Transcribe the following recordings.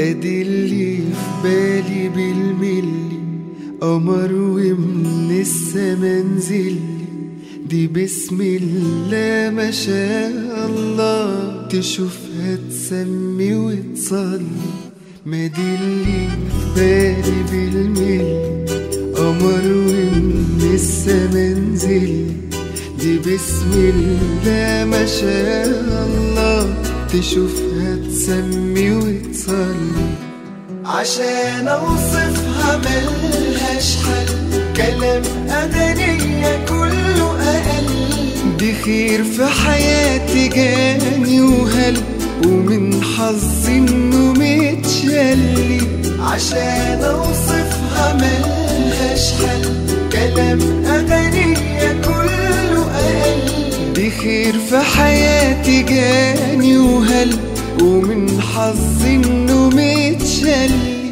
أدي اللي في بالي بالملي قمر ومن السما نزلي دي بسم الله ما شاء الله تشوفها تسمي وتصلي. ما دي اللي في بالي بالملي قمر ومن السما نزلي دي بسم الله ما شاء الله. تشوفها تسمي وتصلي عشان أوصفها ملهاش حل. كلام أدنية كله أقل دي خير في حياتي جاني وهل؟ ومن حظي إنه متشلي. عشان أوصفها ملهاش حل. كلام أدنية كله أقل دي خير في حياتي جاني. ومن حظي إنه متشلي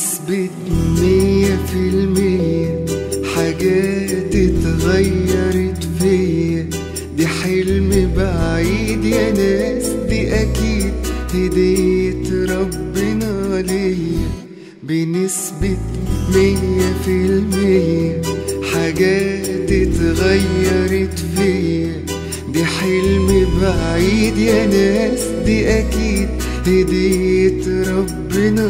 بنسبة مية في المية. حاجات اتغيرت فيا. دي حلم بعيد يا ناس دي أكيد هدية ربنا ليا. بنسبة مية في المية. حاجات اتغيرت فيا. دي حلم بعيد يا ناس دي أكيد هدية ربنا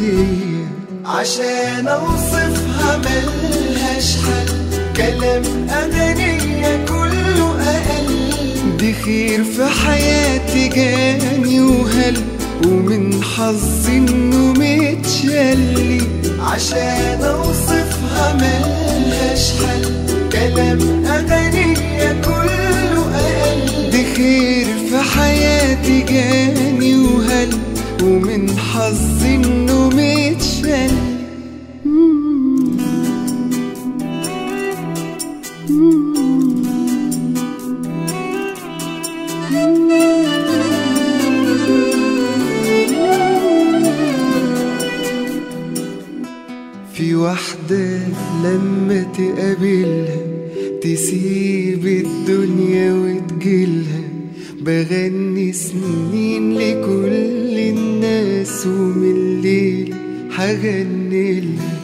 ليا. عشان أوصفها ملهاش حل كلام أدنية كله أقل. دي خير في حياتي جاني وهل ومن حظي إنه متشلي عشان أوصفها ملهاش حل كلام أدنية كله أقل. دي خير في حياتي جاني واحدة لما تقابلها تسيب الدنيا وتجيلها. بغني سنين لكل الناس ومن الليل هغني لها.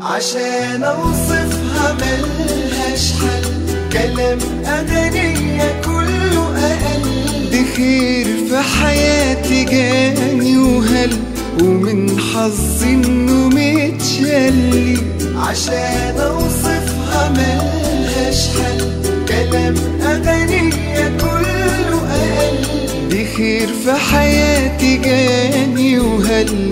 عشان اوصفها ملهاش حل كلام أدنية كله أقل. دي خير في حياتي جاني وهل ومن حظي عشان أوصفها ملهاش حل. كلام أدنية كله أقل دي خير في حياتي جاني وهل